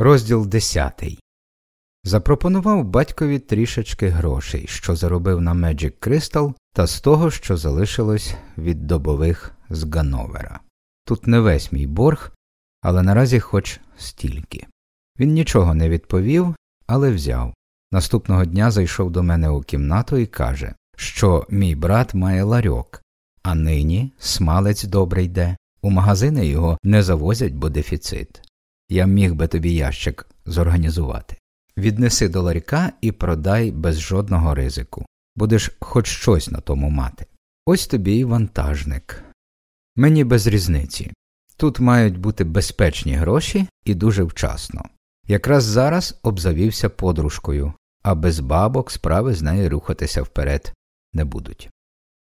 Розділ десятий. Запропонував батькові трішечки грошей, що заробив на Magic Crystal, та з того, що залишилось від добових з Гановера. Тут не весь мій борг, але наразі хоч стільки. Він нічого не відповів, але взяв. Наступного дня зайшов до мене у кімнату і каже, що мій брат має ларьок, а нині смалець добре йде. У магазини його не завозять, бо дефіцит. Я міг би тобі ящик зорганізувати. Віднеси до ларька і продай без жодного ризику. Будеш хоч щось на тому мати. Ось тобі й вантажник. Мені без різниці. Тут мають бути безпечні гроші і дуже вчасно. Якраз зараз обзавівся подружкою, а без бабок справи з нею рухатися вперед не будуть.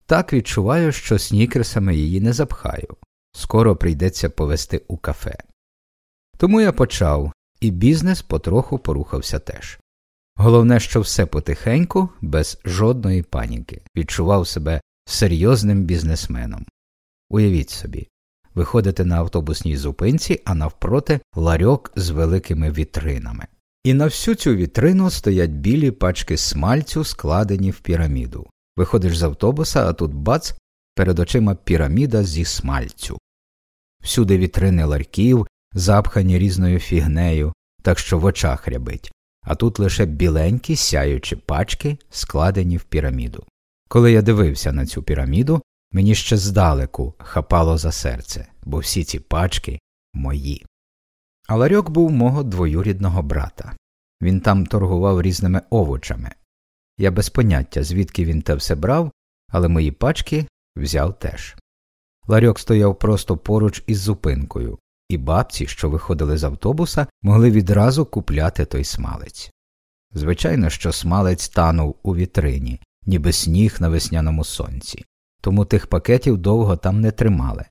Так відчуваю, що снікерсами її не запхаю. Скоро прийдеться повести у кафе. Тому я почав, і бізнес потроху порухався теж. Головне, що все потихеньку, без жодної паніки, відчував себе серйозним бізнесменом. Уявіть собі, виходите на автобусній зупинці, а навпроти ларьок з великими вітринами. І на всю цю вітрину стоять білі пачки смальцю, складені в піраміду. Виходиш з автобуса, а тут бац, перед очима піраміда зі смальцю. Всюди вітрини ларьків, запхані різною фігнею, так що в очах рябить, а тут лише біленькі сяючі пачки, складені в піраміду. Коли я дивився на цю піраміду, мені ще здалеку хапало за серце, бо всі ці пачки мої. А ларьок був мого двоюрідного брата. Він там торгував різними овочами. Я без поняття, звідки він те все брав, але мої пачки взяв теж. Ларьок стояв просто поруч із зупинкою, і бабці, що виходили з автобуса, могли відразу купляти той смалець. Звичайно, що смалець танув у вітрині, ніби сніг на весняному сонці, тому тих пакетів довго там не тримали,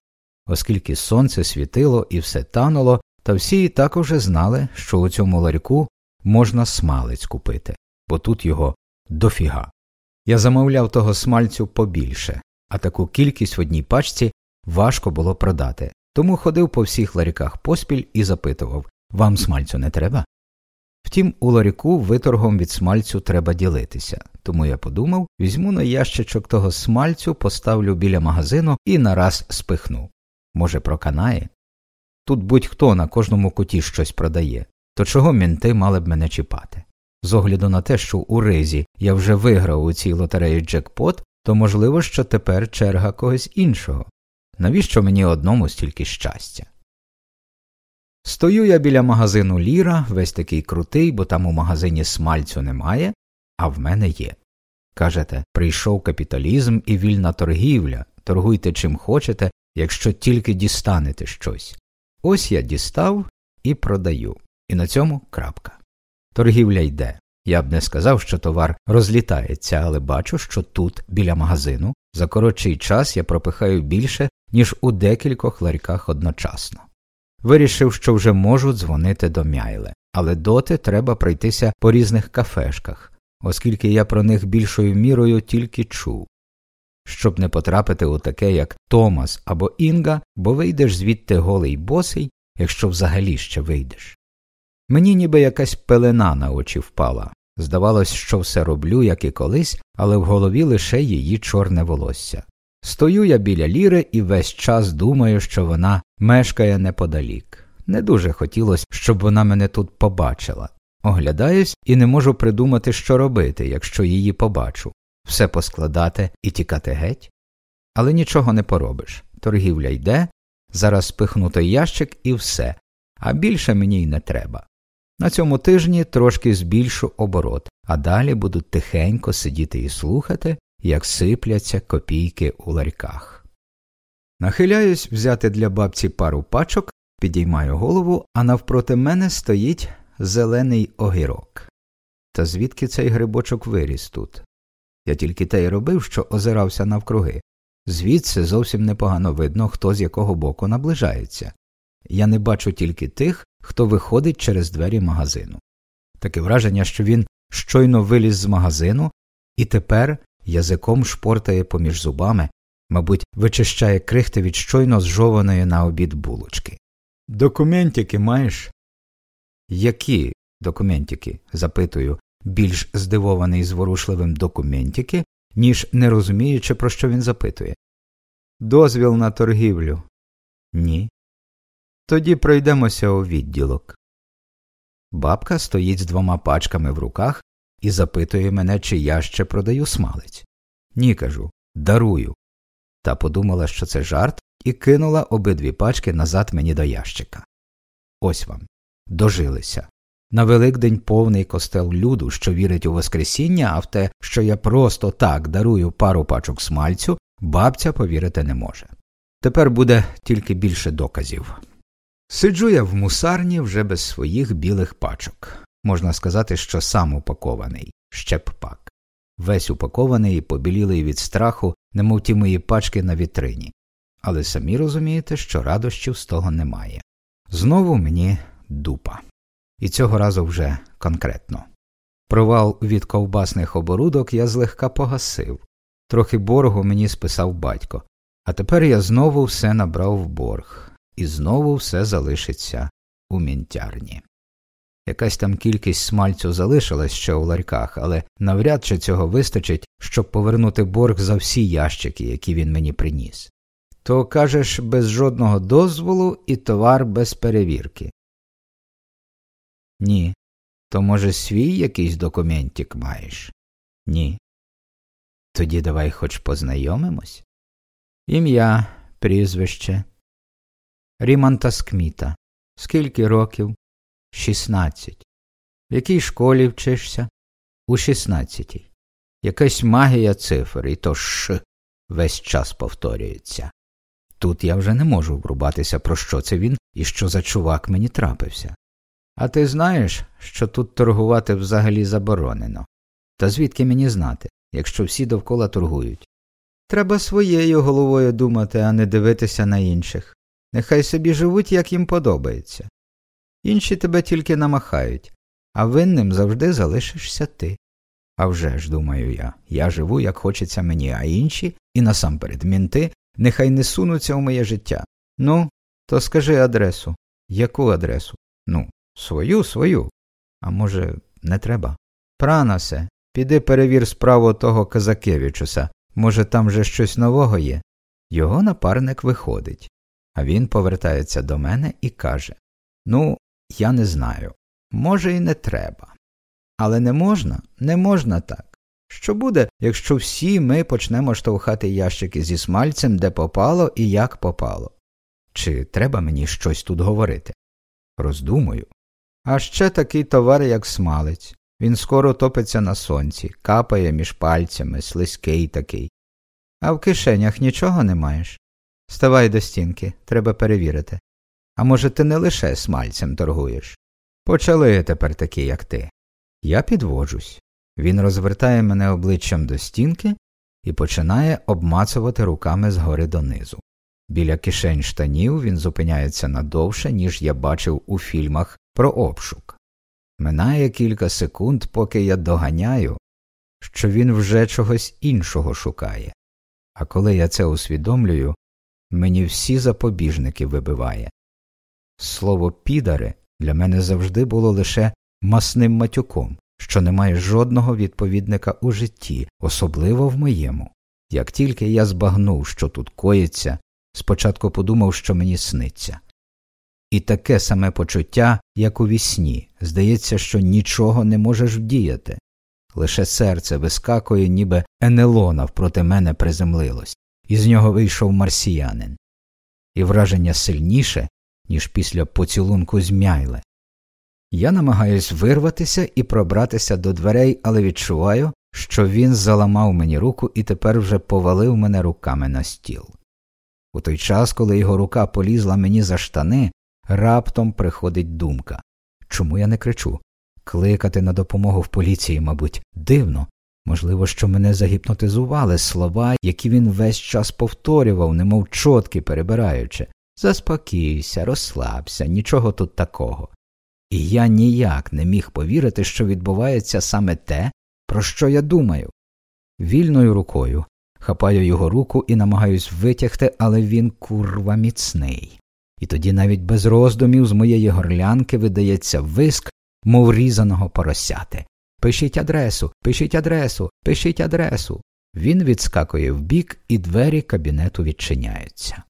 оскільки сонце світило і все тануло, та всі і так уже знали, що у цьому ларьку можна смалець купити, бо тут його дофіга. Я замовляв того смальцю побільше, а таку кількість в одній пачці важко було продати, тому ходив по всіх ларіках поспіль і запитував Вам смальцю не треба? Втім, у ларіку виторгом від смальцю треба ділитися, тому я подумав візьму на ящичок того смальцю, поставлю біля магазину і нараз спихну. Може, проканає? Тут будь-хто на кожному куті щось продає, то чого мінти мали б мене чіпати? З огляду на те, що у ризі я вже виграв у цій лотереї джекпот, то можливо, що тепер черга когось іншого. Навіщо мені одному стільки щастя? Стою я біля магазину Ліра, весь такий крутий, бо там у магазині смальцю немає, а в мене є. Кажете, прийшов капіталізм і вільна торгівля, торгуйте чим хочете, якщо тільки дістанете щось. Ось я дістав і продаю. І на цьому крапка. Торгівля йде. Я б не сказав, що товар розлітається, але бачу, що тут, біля магазину, за коротший час я пропихаю більше, ніж у декількох ларьках одночасно. Вирішив, що вже можу дзвонити до Мяйле, але доти треба пройтися по різних кафешках, оскільки я про них більшою мірою тільки чув. Щоб не потрапити у таке, як Томас або Інга, бо вийдеш звідти голий босий, якщо взагалі ще вийдеш. Мені ніби якась пелена на очі впала. Здавалось, що все роблю, як і колись, але в голові лише її чорне волосся. Стою я біля ліри і весь час думаю, що вона мешкає неподалік. Не дуже хотілося, щоб вона мене тут побачила. Оглядаюсь і не можу придумати, що робити, якщо її побачу, все поскладати і тікати геть. Але нічого не поробиш. Торгівля йде, зараз спихну той ящик і все, а більше мені й не треба. На цьому тижні трошки збільшу оборот, а далі буду тихенько сидіти і слухати, як сипляться копійки у ларьках. Нахиляюсь взяти для бабці пару пачок, підіймаю голову, а навпроти мене стоїть зелений огірок. Та звідки цей грибочок виріс тут? Я тільки те й робив, що озирався навкруги. Звідси зовсім непогано видно, хто з якого боку наближається. Я не бачу тільки тих, хто виходить через двері магазину. Таке враження, що він щойно виліз з магазину і тепер язиком шпортає поміж зубами, мабуть, вичищає крихти від щойно зжованої на обід булочки. Документики маєш? Які документики? запитую, більш здивований зворушливим документики, ніж не розуміючи, про що він запитує. Дозвіл на торгівлю. Ні. Тоді пройдемося у відділок. Бабка стоїть з двома пачками в руках і запитує мене, чи я ще продаю смалець. Ні, кажу, дарую. Та подумала, що це жарт, і кинула обидві пачки назад мені до ящика. Ось вам. Дожилися. На Великдень повний костел люду, що вірить у Воскресіння, а в те, що я просто так дарую пару пачок смальцю, бабця повірити не може. Тепер буде тільки більше доказів. Сиджу я в мусарні вже без своїх білих пачок. Можна сказати, що сам упакований, щеппак. Весь упакований і побілілий від страху, немов ті мої пачки на вітрині. Але самі розумієте, що радощів з того немає. Знову мені дупа. І цього разу вже конкретно. Провал від ковбасних оборудок я злегка погасив, трохи боргу мені списав батько, а тепер я знову все набрав в борг, і знову все залишиться у мінтярні. Якась там кількість смальцю залишилась ще у ларьках, але навряд чи цього вистачить, щоб повернути борг за всі ящики, які він мені приніс. То кажеш, без жодного дозволу і товар без перевірки. Ні. То, може, свій якийсь документик маєш? Ні. Тоді давай хоч познайомимось. Ім'я, прізвище. Ріманта Скміта. Скільки років? Шістнадцять. В якій школі вчишся? У шістнадцятій. Якась магія цифр, і то ш весь час повторюється. Тут я вже не можу врубатися, про що це він і що за чувак мені трапився. А ти знаєш, що тут торгувати взагалі заборонено? Та звідки мені знати, якщо всі довкола торгують? Треба своєю головою думати, а не дивитися на інших. Нехай собі живуть, як їм подобається. Інші тебе тільки намахають, а винним завжди залишишся ти. А вже ж, думаю я, я живу, як хочеться мені, а інші, і насамперед мінти, нехай не сунуться в моє життя. Ну, то скажи адресу. Яку адресу? Ну, свою, свою. А може, не треба? Пранасе, піди перевір справу того Казакевичуса. Може, там вже щось нового є? Його напарник виходить, а він повертається до мене і каже Ну, я не знаю. Може, і не треба. Але не можна, не можна так. Що буде, якщо всі ми почнемо штовхати ящики зі смальцем, де попало і як попало? Чи треба мені щось тут говорити? Роздумую. А ще такий товар, як смалець. Він скоро топиться на сонці, капає між пальцями, слизький такий. А в кишенях нічого не маєш? Ставай до стінки, треба перевірити. А може, ти не лише смальцем торгуєш? Почали тепер такі, як ти. Я підводжусь. Він розвертає мене обличчям до стінки і починає обмацувати руками згори донизу. Біля кишень штанів він зупиняється надовше, ніж я бачив у фільмах про обшук. Минає кілька секунд, поки я доганяю, що він вже чогось іншого шукає, а коли я це усвідомлюю, мені всі запобіжники вибиває. Слово підари для мене завжди було лише масним матюком, що не має жодного відповідника у житті, особливо в моєму. Як тільки я збагнув, що тут коїться, спочатку подумав, що мені сниться. І таке саме почуття, як у вісні, здається, що нічого не можеш вдіяти. Лише серце вискакує, ніби НЛО навпроти мене приземлилось, і з нього вийшов марсіянин. І враження сильніше, ніж після поцілунку змяйле. Я намагаюсь вирватися і пробратися до дверей, але відчуваю, що він заламав мені руку і тепер вже повалив мене руками на стіл. У той час, коли його рука полізла мені за штани, раптом приходить думка чому я не кричу? Кликати на допомогу в поліції, мабуть, дивно. Можливо, що мене загіпнотизували слова, які він весь час повторював, немов чотки перебираючи. Заспокійся, розслабся, нічого тут такого. І я ніяк не міг повірити, що відбувається саме те, про що я думаю. Вільною рукою хапаю його руку і намагаюсь витягти, але він курва міцний. і тоді навіть без роздумів з моєї горлянки видається виск, мов різаного поросяти. Пишіть адресу, пишіть адресу, пишіть адресу. Він відскакує вбік, і двері кабінету відчиняються.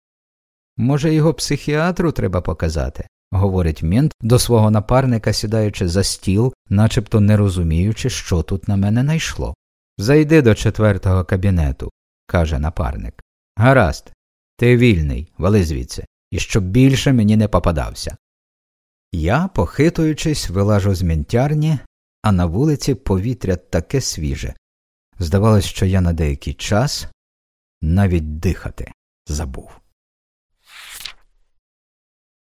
Може, його психіатру треба показати, говорить мент до свого напарника, сідаючи за стіл, начебто не розуміючи, що тут на мене найшло. Зайди до четвертого кабінету, каже напарник. Гаразд, ти вільний, вали звідси, і щоб більше мені не попадався. Я, похитуючись, вилажу з мінтярні, а на вулиці повітря таке свіже. Здавалось, що я на деякий час навіть дихати забув.